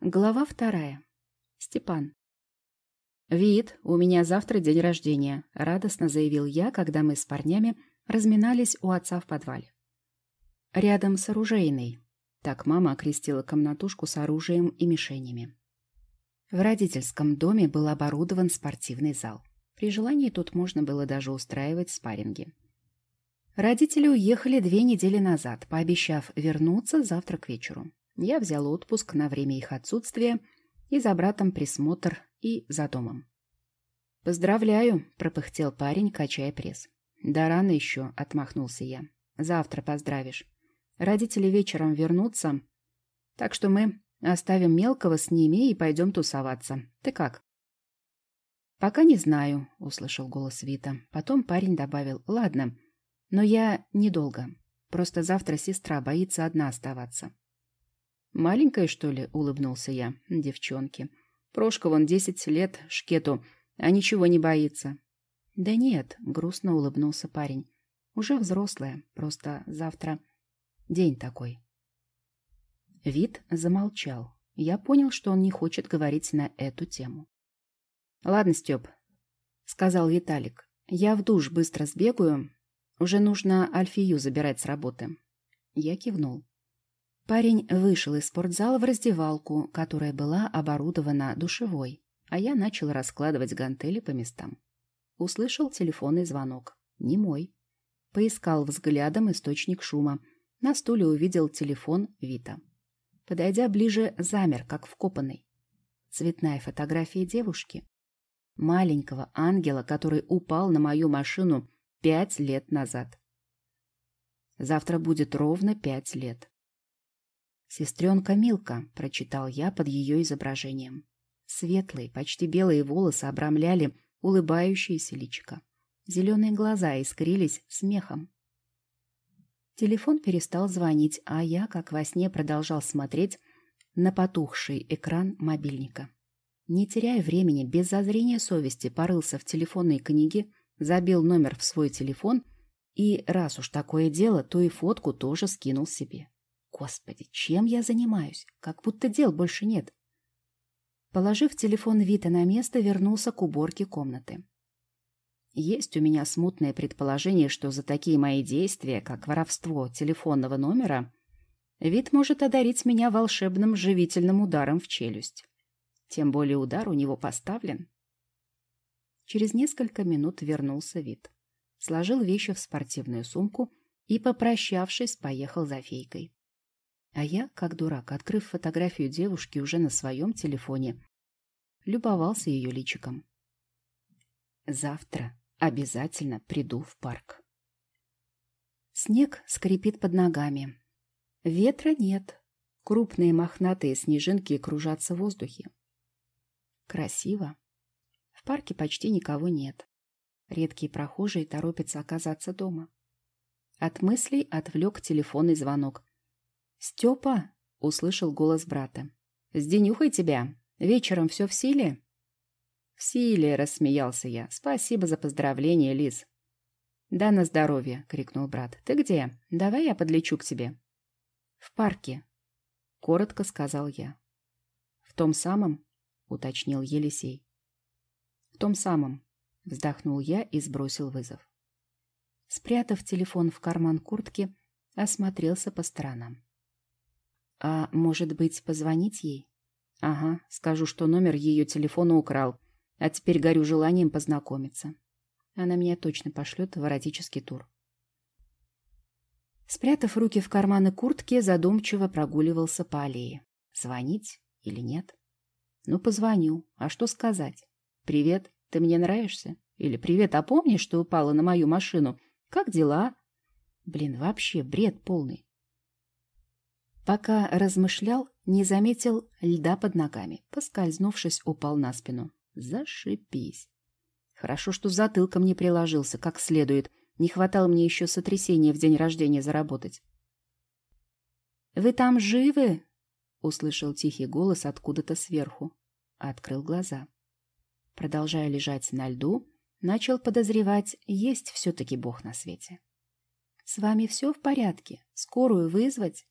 Глава вторая. Степан. «Вид, у меня завтра день рождения», — радостно заявил я, когда мы с парнями разминались у отца в подвале. Рядом с оружейной. Так мама окрестила комнатушку с оружием и мишенями. В родительском доме был оборудован спортивный зал. При желании тут можно было даже устраивать спарринги. Родители уехали две недели назад, пообещав вернуться завтра к вечеру. Я взял отпуск на время их отсутствия и за братом присмотр и за домом. «Поздравляю», — пропыхтел парень, качая пресс. «Да рано еще», — отмахнулся я. «Завтра поздравишь. Родители вечером вернутся, так что мы оставим мелкого с ними и пойдем тусоваться. Ты как?» «Пока не знаю», — услышал голос Вита. Потом парень добавил. «Ладно, но я недолго. Просто завтра сестра боится одна оставаться». «Маленькая, что ли?» — улыбнулся я. «Девчонки. Прошка вон десять лет шкету, а ничего не боится». «Да нет», — грустно улыбнулся парень. «Уже взрослая, просто завтра день такой». Вид замолчал. Я понял, что он не хочет говорить на эту тему. «Ладно, Степ», — сказал Виталик. «Я в душ быстро сбегаю. Уже нужно Альфию забирать с работы». Я кивнул. Парень вышел из спортзала в раздевалку, которая была оборудована душевой, а я начал раскладывать гантели по местам. Услышал телефонный звонок. Не мой. Поискал взглядом источник шума. На стуле увидел телефон Вита. Подойдя ближе, замер, как вкопанный. Цветная фотография девушки. Маленького ангела, который упал на мою машину пять лет назад. Завтра будет ровно пять лет. «Сестренка Милка», — прочитал я под ее изображением. Светлые, почти белые волосы обрамляли улыбающееся личико. Зеленые глаза искрились смехом. Телефон перестал звонить, а я, как во сне, продолжал смотреть на потухший экран мобильника. Не теряя времени, без зазрения совести порылся в телефонной книге, забил номер в свой телефон и, раз уж такое дело, то и фотку тоже скинул себе. Господи, чем я занимаюсь? Как будто дел больше нет. Положив телефон Вита на место, вернулся к уборке комнаты. Есть у меня смутное предположение, что за такие мои действия, как воровство телефонного номера, Вит может одарить меня волшебным живительным ударом в челюсть. Тем более удар у него поставлен. Через несколько минут вернулся Вит. Сложил вещи в спортивную сумку и, попрощавшись, поехал за фейкой. А я, как дурак, открыв фотографию девушки уже на своем телефоне, любовался ее личиком. Завтра обязательно приду в парк. Снег скрипит под ногами. Ветра нет. Крупные мохнатые снежинки кружатся в воздухе. Красиво. В парке почти никого нет. Редкие прохожие торопятся оказаться дома. От мыслей отвлек телефонный звонок. «Степа!» — услышал голос брата. «Сденюхай тебя! Вечером все в силе?» «В силе!» — рассмеялся я. «Спасибо за поздравление, Лиз!» «Да на здоровье!» — крикнул брат. «Ты где? Давай я подлечу к тебе». «В парке», — коротко сказал я. «В том самом?» — уточнил Елисей. «В том самом», — вздохнул я и сбросил вызов. Спрятав телефон в карман куртки, осмотрелся по сторонам. А может быть, позвонить ей? Ага, скажу, что номер ее телефона украл, а теперь горю желанием познакомиться. Она меня точно пошлет в эротический тур. Спрятав руки в карманы куртки, задумчиво прогуливался по аллее. Звонить или нет? Ну, позвоню. А что сказать? «Привет, ты мне нравишься?» Или «Привет, а помнишь, что упала на мою машину? Как дела?» Блин, вообще бред полный. Пока размышлял, не заметил льда под ногами. Поскользнувшись, упал на спину. Зашипись. Хорошо, что затылком не приложился как следует. Не хватало мне еще сотрясения в день рождения заработать. «Вы там живы?» — услышал тихий голос откуда-то сверху. Открыл глаза. Продолжая лежать на льду, начал подозревать, есть все-таки Бог на свете. «С вами все в порядке? Скорую вызвать?»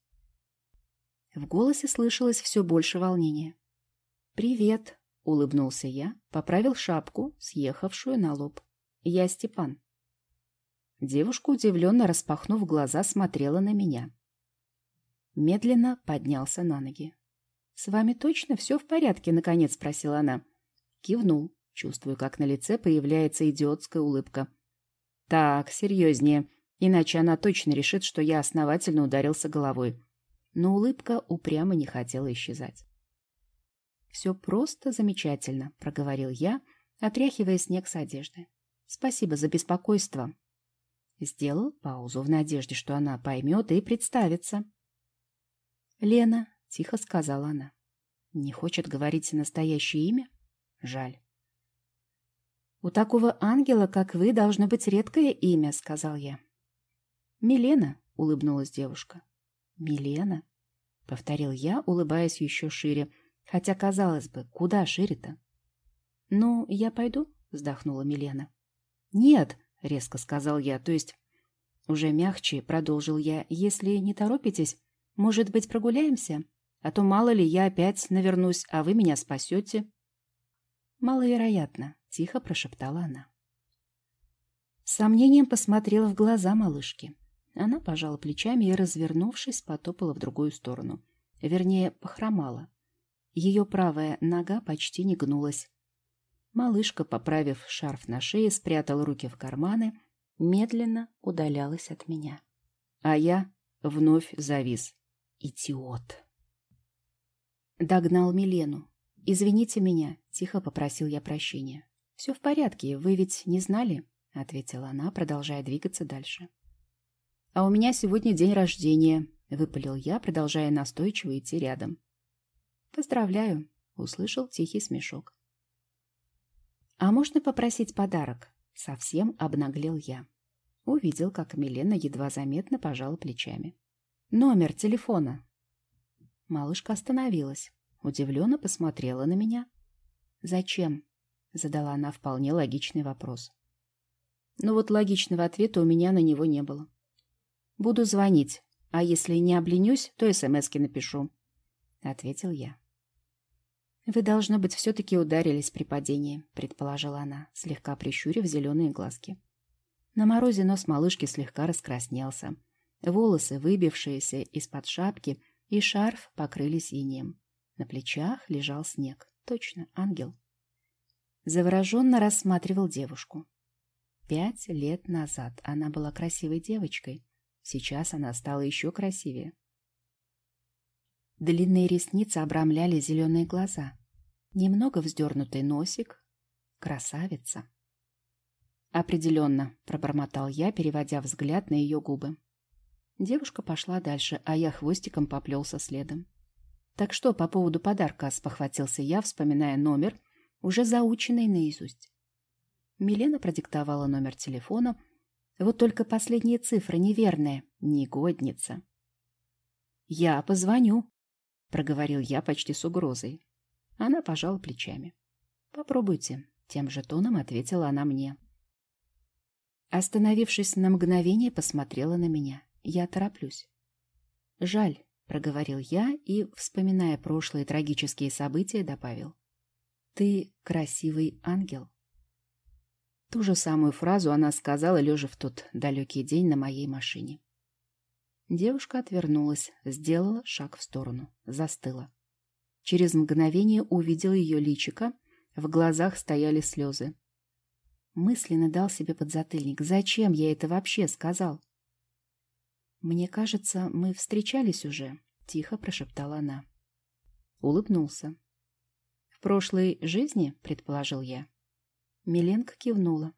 В голосе слышалось все больше волнения. «Привет», — улыбнулся я, поправил шапку, съехавшую на лоб. «Я Степан». Девушка, удивленно распахнув глаза, смотрела на меня. Медленно поднялся на ноги. «С вами точно все в порядке?» — наконец спросила она. Кивнул, чувствую, как на лице появляется идиотская улыбка. «Так, серьезнее, иначе она точно решит, что я основательно ударился головой». Но улыбка упрямо не хотела исчезать. «Все просто замечательно», — проговорил я, отряхивая снег с одежды. «Спасибо за беспокойство». Сделал паузу в надежде, что она поймет и представится. «Лена», — тихо сказала она. «Не хочет говорить настоящее имя? Жаль». «У такого ангела, как вы, должно быть редкое имя», — сказал я. «Милена», — улыбнулась девушка. «Милена», — повторил я, улыбаясь еще шире, хотя, казалось бы, куда шире-то? «Ну, я пойду?» — вздохнула Милена. «Нет», — резко сказал я, то есть... Уже мягче продолжил я, если не торопитесь, может быть, прогуляемся? А то мало ли я опять навернусь, а вы меня спасете. Маловероятно, тихо прошептала она. Сомнением посмотрела в глаза малышки. Она пожала плечами и, развернувшись, потопала в другую сторону. Вернее, похромала. Ее правая нога почти не гнулась. Малышка, поправив шарф на шее, спрятала руки в карманы, медленно удалялась от меня. А я вновь завис. Идиот. Догнал Милену. «Извините меня», — тихо попросил я прощения. «Все в порядке, вы ведь не знали?» — ответила она, продолжая двигаться дальше. «А у меня сегодня день рождения», — выпалил я, продолжая настойчиво идти рядом. «Поздравляю», — услышал тихий смешок. «А можно попросить подарок?» — совсем обнаглел я. Увидел, как Милена едва заметно пожала плечами. Номер телефона. Малышка остановилась, удивленно посмотрела на меня. «Зачем?» — задала она вполне логичный вопрос. Но вот логичного ответа у меня на него не было. «Буду звонить, а если не обленюсь, то СМСки напишу», — ответил я. «Вы, должно быть, все-таки ударились при падении», — предположила она, слегка прищурив зеленые глазки. На морозе нос малышки слегка раскраснелся. Волосы, выбившиеся из-под шапки, и шарф покрылись инеем. На плечах лежал снег. Точно, ангел. Завороженно рассматривал девушку. Пять лет назад она была красивой девочкой. Сейчас она стала еще красивее. Длинные ресницы обрамляли зеленые глаза. Немного вздернутый носик. Красавица. «Определенно», — пробормотал я, переводя взгляд на ее губы. Девушка пошла дальше, а я хвостиком поплелся следом. «Так что по поводу подарка?» — спохватился я, вспоминая номер, уже заученный наизусть. Милена продиктовала номер телефона. Вот только последние цифры неверные. Негодница. «Я позвоню», — проговорил я почти с угрозой. Она пожала плечами. «Попробуйте», — тем же тоном ответила она мне. Остановившись на мгновение, посмотрела на меня. Я тороплюсь. Жаль, проговорил я и, вспоминая прошлые трагические события, добавил. Ты красивый ангел. Ту же самую фразу она сказала, лежа в тот далекий день на моей машине. Девушка отвернулась, сделала шаг в сторону, застыла. Через мгновение увидел ее личико, в глазах стояли слезы. Мысленно дал себе подзатыльник. Зачем я это вообще сказал? «Мне кажется, мы встречались уже», — тихо прошептала она. Улыбнулся. «В прошлой жизни?» — предположил я. Миленко кивнула.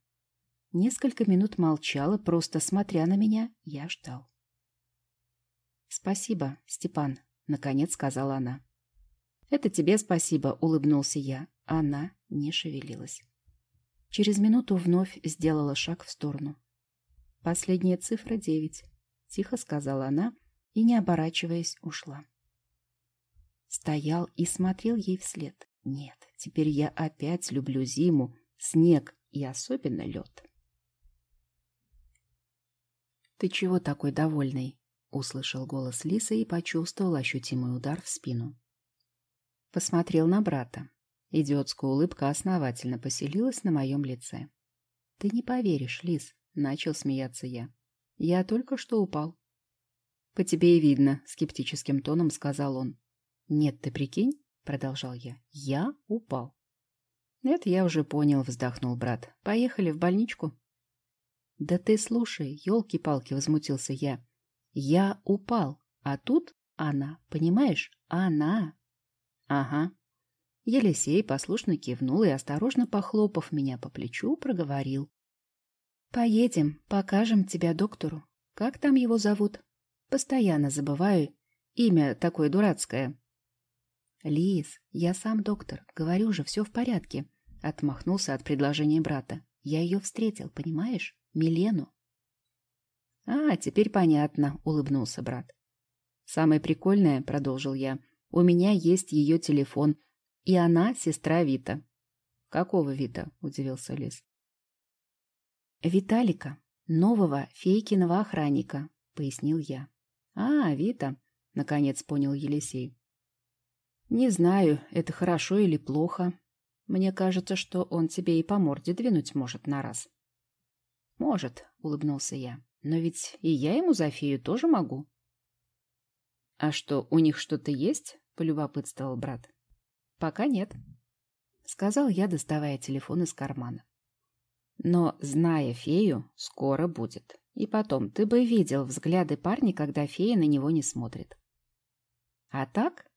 Несколько минут молчала, просто смотря на меня, я ждал. «Спасибо, Степан», — наконец сказала она. «Это тебе спасибо», — улыбнулся я. Она не шевелилась. Через минуту вновь сделала шаг в сторону. Последняя цифра — девять. — тихо сказала она и, не оборачиваясь, ушла. Стоял и смотрел ей вслед. Нет, теперь я опять люблю зиму, снег и особенно лед. «Ты чего такой довольный?» услышал голос Лисы и почувствовал ощутимый удар в спину. Посмотрел на брата. Идиотская улыбка основательно поселилась на моем лице. «Ты не поверишь, Лис», — начал смеяться я. «Я только что упал». «По тебе и видно», — скептическим тоном сказал он. «Нет, ты прикинь», — продолжал я. «Я упал». «Это я уже понял», — вздохнул брат. «Поехали в больничку?» «Да ты слушай, елки-палки», — возмутился я. «Я упал, а тут она, понимаешь? Она!» «Ага». Елисей послушно кивнул и, осторожно похлопав меня по плечу, проговорил. «Поедем, покажем тебя доктору. Как там его зовут? Постоянно забываю. Имя такое дурацкое». «Лиз, я сам доктор. Говорю же, все в порядке». Отмахнулся от предложения брата. «Я ее встретил, понимаешь? Милену». «А, теперь понятно», — улыбнулся брат. «Самое прикольное», — продолжил я, — «у меня есть ее телефон, и она сестра Вита». «Какого Вита?» — удивился Лис. «Виталика, нового фейкиного охранника», — пояснил я. «А, Вита», — наконец понял Елисей. «Не знаю, это хорошо или плохо. Мне кажется, что он тебе и по морде двинуть может на раз». «Может», — улыбнулся я. «Но ведь и я ему за фею тоже могу». «А что, у них что-то есть?» — полюбопытствовал брат. «Пока нет», — сказал я, доставая телефон из кармана. «Но, зная фею, скоро будет. И потом, ты бы видел взгляды парня, когда фея на него не смотрит. А так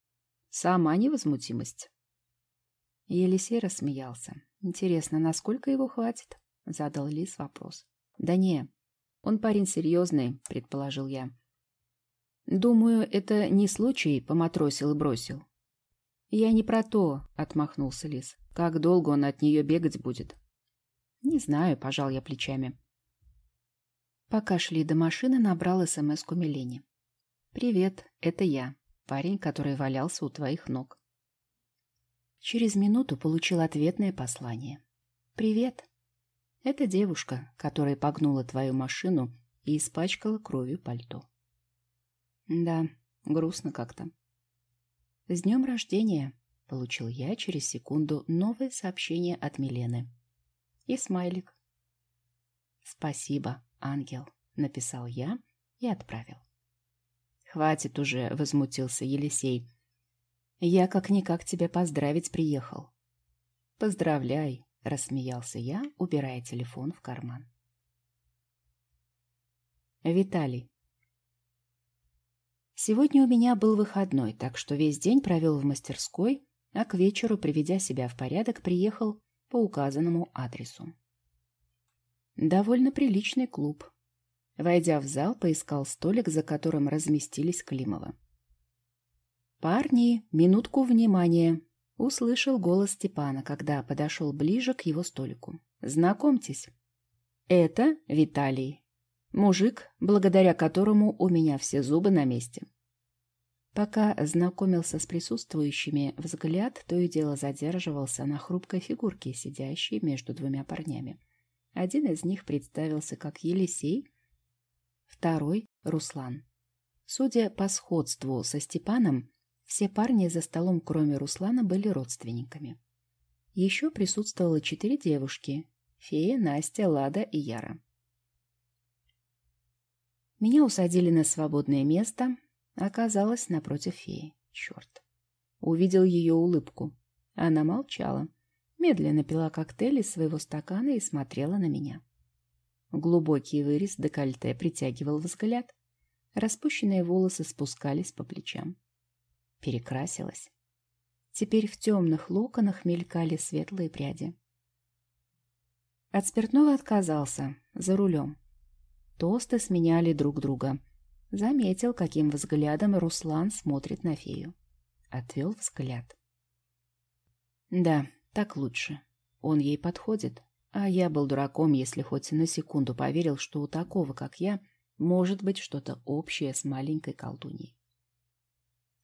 Сама невозмутимость. Елисей рассмеялся. Интересно, насколько его хватит? Задал Лис вопрос. Да не, он парень серьезный, предположил я. Думаю, это не случай поматросил и бросил. Я не про то, отмахнулся Лис. Как долго он от нее бегать будет? Не знаю, пожал я плечами. Пока шли до машины, набрал СМС-ку Милене. «Привет, это я парень, который валялся у твоих ног. Через минуту получил ответное послание. «Привет. Это девушка, которая погнула твою машину и испачкала кровью пальто». «Да, грустно как-то». «С днем рождения!» — получил я через секунду новое сообщение от Милены. И смайлик. «Спасибо, ангел», — написал я и отправил. «Хватит уже», — возмутился Елисей. «Я как-никак тебя поздравить приехал». «Поздравляй», — рассмеялся я, убирая телефон в карман. Виталий. Сегодня у меня был выходной, так что весь день провел в мастерской, а к вечеру, приведя себя в порядок, приехал по указанному адресу. Довольно приличный клуб, Войдя в зал, поискал столик, за которым разместились Климова. «Парни, минутку внимания!» — услышал голос Степана, когда подошел ближе к его столику. «Знакомьтесь, это Виталий, мужик, благодаря которому у меня все зубы на месте». Пока знакомился с присутствующими, взгляд то и дело задерживался на хрупкой фигурке, сидящей между двумя парнями. Один из них представился как Елисей, второй — Руслан. Судя по сходству со Степаном, все парни за столом, кроме Руслана, были родственниками. Еще присутствовало четыре девушки — Фея, Настя, Лада и Яра. Меня усадили на свободное место, оказалось напротив феи. Черт. Увидел ее улыбку. Она молчала, медленно пила коктейль из своего стакана и смотрела на меня. Глубокий вырез декольте притягивал взгляд. Распущенные волосы спускались по плечам. Перекрасилась. Теперь в темных локонах мелькали светлые пряди. От спиртного отказался, за рулем. Тосты сменяли друг друга. Заметил, каким взглядом Руслан смотрит на фею. Отвел взгляд. Да, так лучше. Он ей подходит. А я был дураком, если хоть на секунду поверил, что у такого, как я, может быть что-то общее с маленькой колдуньей.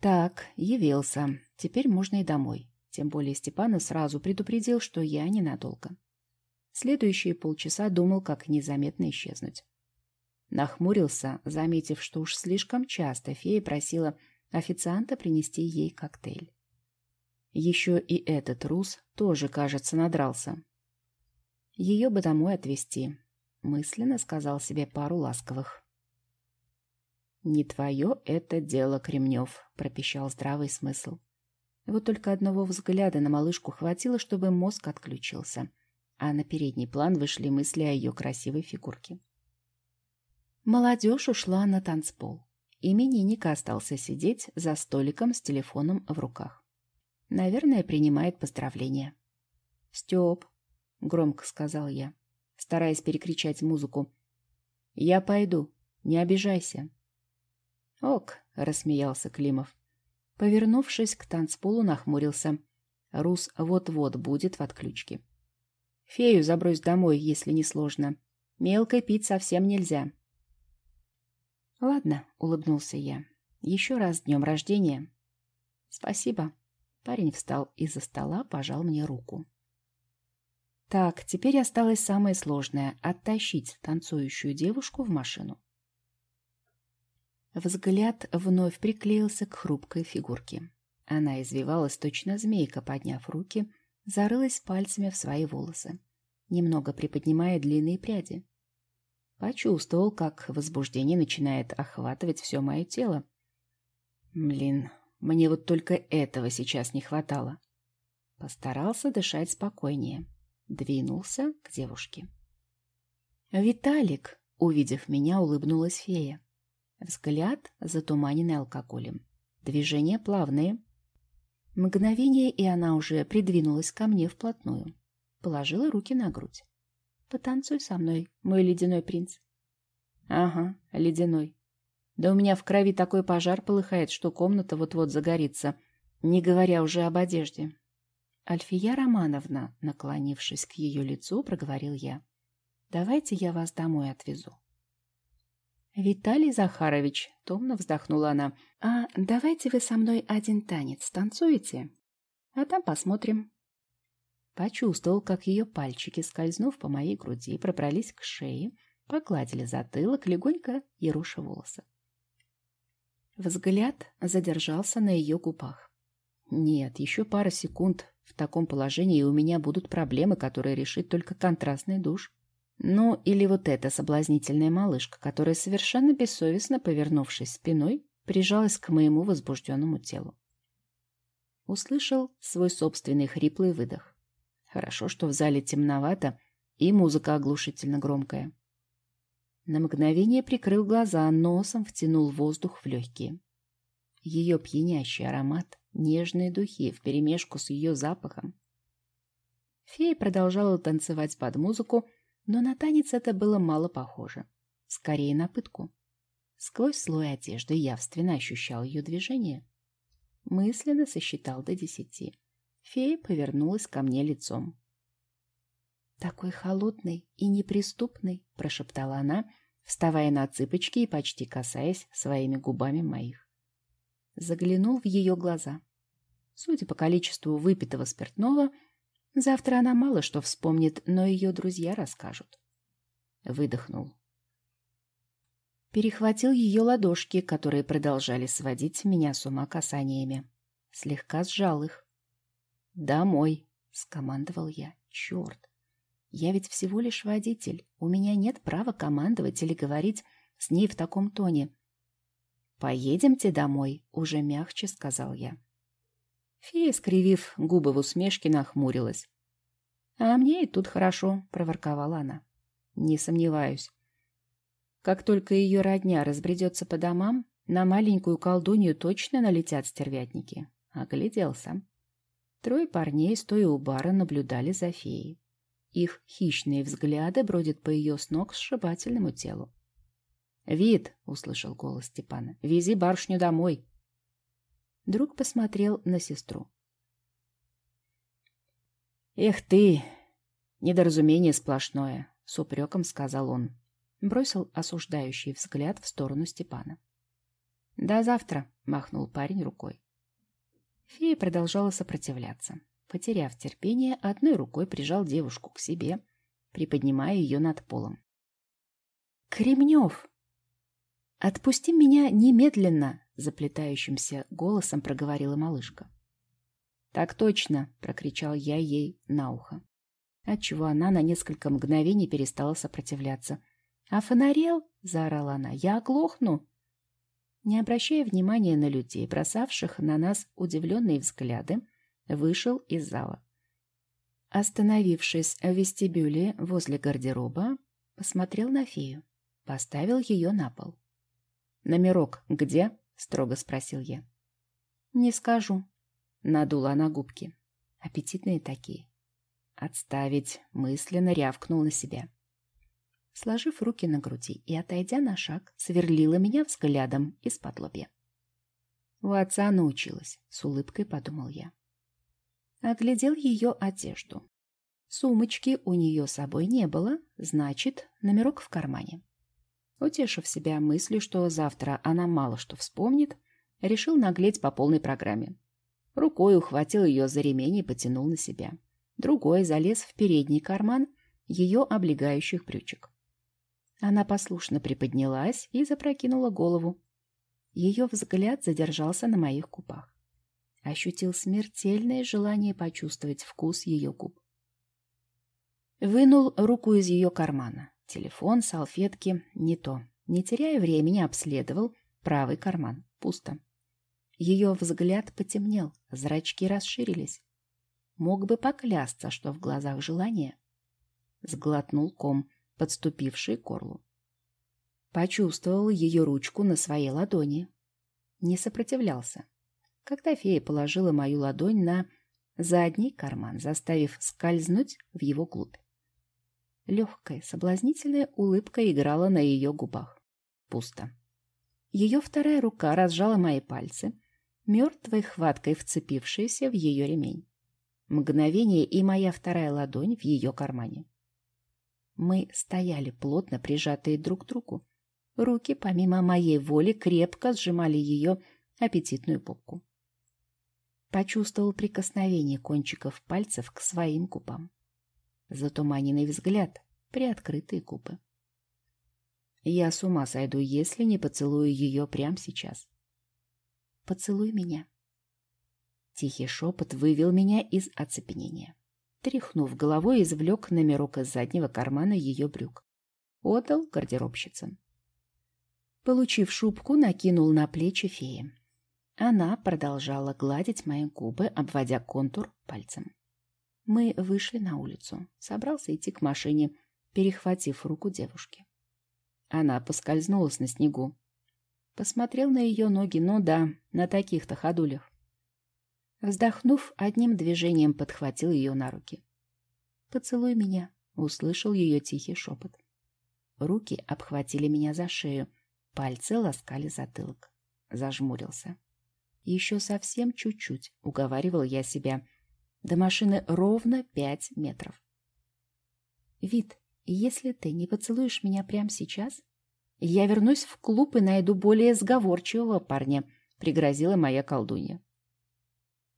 Так, явился. Теперь можно и домой. Тем более Степана сразу предупредил, что я ненадолго. Следующие полчаса думал, как незаметно исчезнуть. Нахмурился, заметив, что уж слишком часто фея просила официанта принести ей коктейль. Еще и этот рус тоже, кажется, надрался. Ее бы домой отвезти. Мысленно сказал себе пару ласковых. «Не твое это дело, Кремнев», — пропищал здравый смысл. Вот только одного взгляда на малышку хватило, чтобы мозг отключился, а на передний план вышли мысли о ее красивой фигурке. Молодежь ушла на танцпол. Именинник остался сидеть за столиком с телефоном в руках. Наверное, принимает поздравления. «Степ», — громко сказал я, стараясь перекричать музыку. «Я пойду, не обижайся». «Ок», — рассмеялся Климов. Повернувшись к танцполу, нахмурился. Рус вот-вот будет в отключке. «Фею забрось домой, если не сложно. Мелкой пить совсем нельзя». «Ладно», — улыбнулся я. «Еще раз днем рождения». «Спасибо». Парень встал из-за стола, пожал мне руку. Так, теперь осталось самое сложное — оттащить танцующую девушку в машину. Взгляд вновь приклеился к хрупкой фигурке. Она извивалась точно змейка, подняв руки, зарылась пальцами в свои волосы, немного приподнимая длинные пряди. Почувствовал, как возбуждение начинает охватывать все мое тело. Блин, мне вот только этого сейчас не хватало. Постарался дышать спокойнее. Двинулся к девушке. «Виталик!» — увидев меня, улыбнулась фея. Взгляд затуманенный алкоголем. Движения плавные. Мгновение, и она уже придвинулась ко мне вплотную. Положила руки на грудь. «Потанцуй со мной, мой ледяной принц». «Ага, ледяной. Да у меня в крови такой пожар полыхает, что комната вот-вот загорится, не говоря уже об одежде». Альфия Романовна, наклонившись к ее лицу, проговорил я. «Давайте я вас домой отвезу». «Виталий Захарович», — томно вздохнула она, — «а давайте вы со мной один танец танцуете? А там посмотрим». Почувствовал, как ее пальчики, скользнув по моей груди, пробрались к шее, погладили затылок, легонько еруша волосы. Взгляд задержался на ее губах. Нет, еще пара секунд в таком положении, у меня будут проблемы, которые решит только контрастный душ. Ну, или вот эта соблазнительная малышка, которая совершенно бессовестно, повернувшись спиной, прижалась к моему возбужденному телу. Услышал свой собственный хриплый выдох. Хорошо, что в зале темновато, и музыка оглушительно громкая. На мгновение прикрыл глаза, носом втянул воздух в легкие. Ее пьянящий аромат, нежные духи вперемешку с ее запахом. Фея продолжала танцевать под музыку, но на танец это было мало похоже. Скорее на пытку. Сквозь слой одежды явственно ощущал ее движение. Мысленно сосчитал до десяти. Фея повернулась ко мне лицом. «Такой холодный и неприступный», — прошептала она, вставая на цыпочки и почти касаясь своими губами моих. Заглянул в ее глаза. Судя по количеству выпитого спиртного, Завтра она мало что вспомнит, но ее друзья расскажут. Выдохнул. Перехватил ее ладошки, которые продолжали сводить меня с ума касаниями. Слегка сжал их. «Домой!» — скомандовал я. «Черт! Я ведь всего лишь водитель. У меня нет права командовать или говорить с ней в таком тоне». «Поедемте домой», — уже мягче сказал я. Фея, скривив губы в усмешке, нахмурилась. «А мне и тут хорошо», — проворковала она. «Не сомневаюсь. Как только ее родня разбредется по домам, на маленькую колдунью точно налетят стервятники». Огляделся. Трое парней, стоя у бара, наблюдали за феей. Их хищные взгляды бродят по ее с ног сшибательному телу. «Вид!» — услышал голос Степана. «Вези барышню домой!» Друг посмотрел на сестру. «Эх ты! Недоразумение сплошное!» — с упреком сказал он. Бросил осуждающий взгляд в сторону Степана. «До завтра!» — махнул парень рукой. Фея продолжала сопротивляться. Потеряв терпение, одной рукой прижал девушку к себе, приподнимая ее над полом. «Кремнев!» «Отпусти меня немедленно!» — заплетающимся голосом проговорила малышка. «Так точно!» — прокричал я ей на ухо, отчего она на несколько мгновений перестала сопротивляться. «А фонарел?» — заорала она. «Я оглохну!» Не обращая внимания на людей, бросавших на нас удивленные взгляды, вышел из зала. Остановившись в вестибюле возле гардероба, посмотрел на фею, поставил ее на пол. «Номерок где?» — строго спросил я. «Не скажу», — надула она губки. Аппетитные такие. «Отставить!» — мысленно рявкнул на себя. Сложив руки на груди и отойдя на шаг, сверлила меня взглядом из-под лобья. «У отца научилась», — с улыбкой подумал я. Оглядел ее одежду. Сумочки у нее с собой не было, значит, номерок в кармане. Утешив себя мыслью, что завтра она мало что вспомнит, решил наглеть по полной программе. Рукой ухватил ее за ремень и потянул на себя. Другой залез в передний карман ее облегающих брючек. Она послушно приподнялась и запрокинула голову. Ее взгляд задержался на моих губах. Ощутил смертельное желание почувствовать вкус ее губ. Вынул руку из ее кармана. Телефон, салфетки — не то. Не теряя времени, обследовал правый карман. Пусто. Ее взгляд потемнел, зрачки расширились. Мог бы поклясться, что в глазах желание. Сглотнул ком, подступивший к горлу. Почувствовал ее ручку на своей ладони. Не сопротивлялся. Когда фея положила мою ладонь на задний карман, заставив скользнуть в его глубь. Легкая, соблазнительная улыбка играла на ее губах. Пусто. Ее вторая рука разжала мои пальцы, мертвой хваткой вцепившаяся в ее ремень. Мгновение, и моя вторая ладонь в ее кармане. Мы стояли плотно прижатые друг к другу. Руки, помимо моей воли, крепко сжимали ее аппетитную попку. Почувствовал прикосновение кончиков пальцев к своим губам затуманенный взгляд, приоткрытые губы. Я с ума сойду, если не поцелую ее прямо сейчас. Поцелуй меня. Тихий шепот вывел меня из оцепенения. Тряхнув головой, извлек номерок из заднего кармана ее брюк. Отдал гардеробщицам. Получив шубку, накинул на плечи феи. Она продолжала гладить мои губы, обводя контур пальцем. Мы вышли на улицу. Собрался идти к машине, перехватив руку девушки. Она поскользнулась на снегу. Посмотрел на ее ноги, ну да, на таких-то ходулях. Вздохнув, одним движением подхватил ее на руки. «Поцелуй меня», — услышал ее тихий шепот. Руки обхватили меня за шею, пальцы ласкали затылок. Зажмурился. «Еще совсем чуть-чуть», — уговаривал я себя, — до машины ровно пять метров. Вид, если ты не поцелуешь меня прямо сейчас, я вернусь в клуб и найду более сговорчивого парня, пригрозила моя колдунья.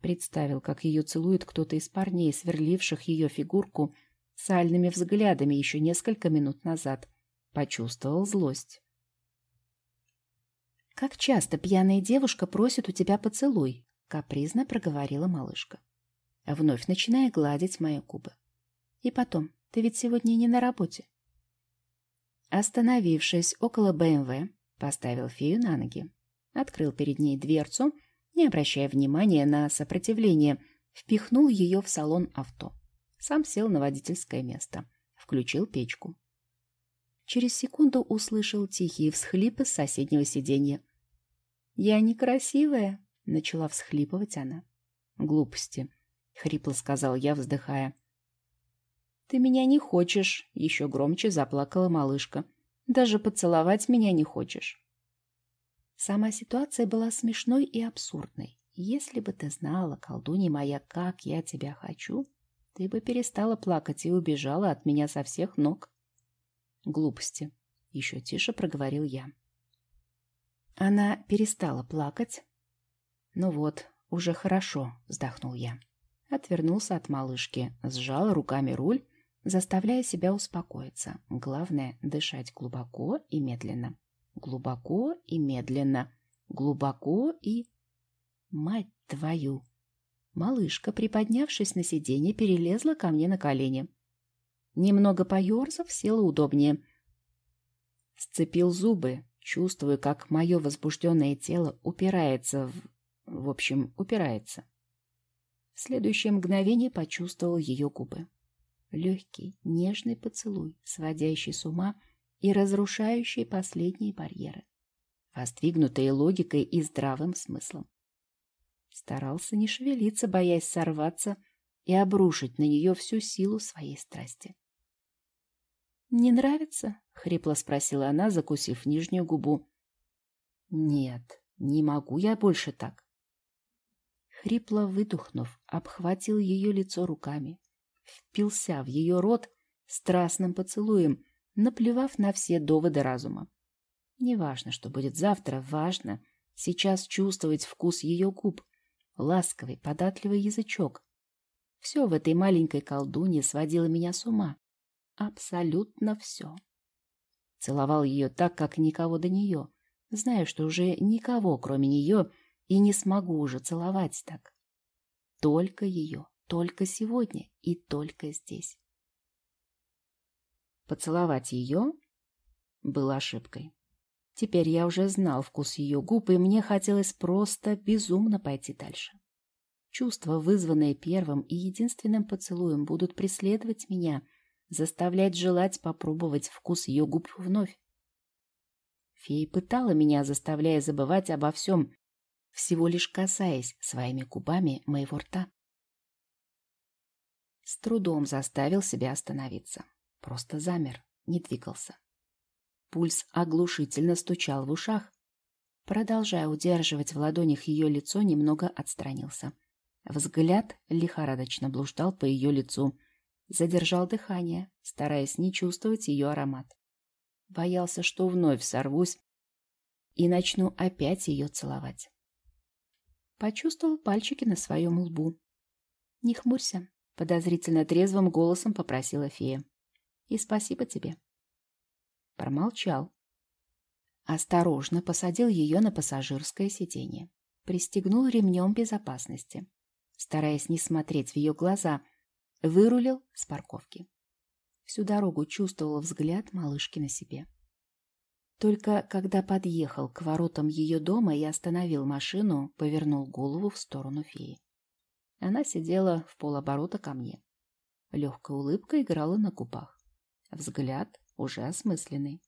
Представил, как ее целует кто-то из парней, сверливших ее фигурку сальными взглядами еще несколько минут назад. Почувствовал злость. «Как часто пьяная девушка просит у тебя поцелуй?» — капризно проговорила малышка вновь начиная гладить мои губы. И потом, ты ведь сегодня не на работе. Остановившись около БМВ, поставил фею на ноги. Открыл перед ней дверцу, не обращая внимания на сопротивление, впихнул ее в салон авто. Сам сел на водительское место. Включил печку. Через секунду услышал тихие всхлипы с соседнего сиденья. «Я некрасивая», — начала всхлипывать она. «Глупости. — хрипло сказал я, вздыхая. «Ты меня не хочешь», — еще громче заплакала малышка. «Даже поцеловать меня не хочешь». Сама ситуация была смешной и абсурдной. Если бы ты знала, колдунья моя, как я тебя хочу, ты бы перестала плакать и убежала от меня со всех ног. Глупости. Еще тише проговорил я. Она перестала плакать. Ну вот, уже хорошо, вздохнул я отвернулся от малышки, сжал руками руль, заставляя себя успокоиться. Главное — дышать глубоко и медленно. Глубоко и медленно. Глубоко и... Мать твою! Малышка, приподнявшись на сиденье, перелезла ко мне на колени. Немного поерзав, села удобнее. Сцепил зубы, чувствую, как мое возбужденное тело упирается в... В общем, упирается. Следующее мгновение почувствовал ее губы. Легкий, нежный поцелуй, сводящий с ума и разрушающий последние барьеры, воздвигнутые логикой и здравым смыслом. Старался не шевелиться, боясь сорваться и обрушить на нее всю силу своей страсти. «Не нравится?» — хрипло спросила она, закусив нижнюю губу. «Нет, не могу я больше так». Хрипло выдохнув, обхватил ее лицо руками, впился в ее рот страстным поцелуем, наплевав на все доводы разума. Неважно, что будет завтра, важно сейчас чувствовать вкус ее губ, ласковый, податливый язычок. Все в этой маленькой колдуне сводило меня с ума. Абсолютно все. Целовал ее так, как никого до нее, зная, что уже никого, кроме нее, и не смогу уже целовать так. Только ее, только сегодня и только здесь. Поцеловать ее было ошибкой. Теперь я уже знал вкус ее губ, и мне хотелось просто безумно пойти дальше. Чувства, вызванные первым и единственным поцелуем, будут преследовать меня, заставлять желать попробовать вкус ее губ вновь. Фея пытала меня, заставляя забывать обо всем, всего лишь касаясь своими губами моего рта. С трудом заставил себя остановиться. Просто замер, не двигался. Пульс оглушительно стучал в ушах. Продолжая удерживать в ладонях ее лицо, немного отстранился. Взгляд лихорадочно блуждал по ее лицу. Задержал дыхание, стараясь не чувствовать ее аромат. Боялся, что вновь сорвусь и начну опять ее целовать. Почувствовал пальчики на своем лбу. «Не хмурься», — подозрительно трезвым голосом попросила фея. «И спасибо тебе». Промолчал. Осторожно посадил ее на пассажирское сиденье. Пристегнул ремнем безопасности. Стараясь не смотреть в ее глаза, вырулил с парковки. Всю дорогу чувствовал взгляд малышки на себе. Только когда подъехал к воротам ее дома и остановил машину, повернул голову в сторону феи. Она сидела в полоборота ко мне. Легкая улыбка играла на губах. Взгляд уже осмысленный.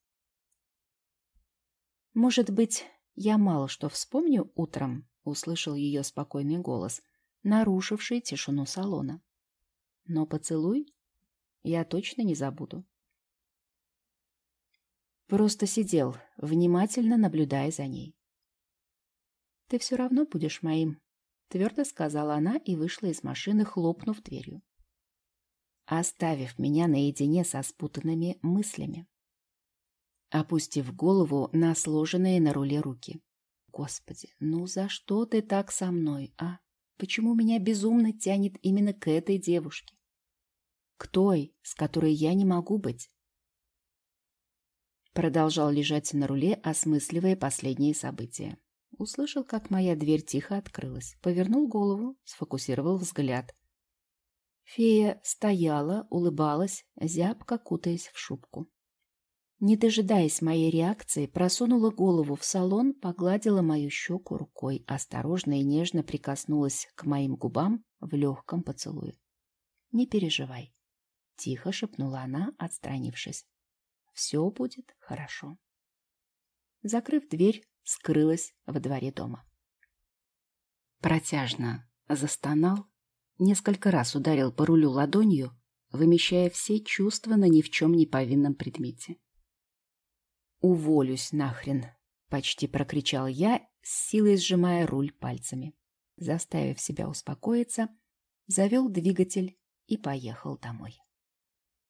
«Может быть, я мало что вспомню утром?» — услышал ее спокойный голос, нарушивший тишину салона. «Но поцелуй я точно не забуду». Просто сидел, внимательно наблюдая за ней. «Ты все равно будешь моим», — твердо сказала она и вышла из машины, хлопнув дверью. Оставив меня наедине со спутанными мыслями. Опустив голову на сложенные на руле руки. «Господи, ну за что ты так со мной, а? Почему меня безумно тянет именно к этой девушке? К той, с которой я не могу быть?» Продолжал лежать на руле, осмысливая последние события. Услышал, как моя дверь тихо открылась. Повернул голову, сфокусировал взгляд. Фея стояла, улыбалась, зябко кутаясь в шубку. Не дожидаясь моей реакции, просунула голову в салон, погладила мою щеку рукой, осторожно и нежно прикоснулась к моим губам в легком поцелуе. «Не переживай», — тихо шепнула она, отстранившись. Все будет хорошо. Закрыв дверь, скрылась во дворе дома. Протяжно застонал, несколько раз ударил по рулю ладонью, вымещая все чувства на ни в чем не повинном предмете. «Уволюсь нахрен!» — почти прокричал я, с силой сжимая руль пальцами. Заставив себя успокоиться, завел двигатель и поехал домой.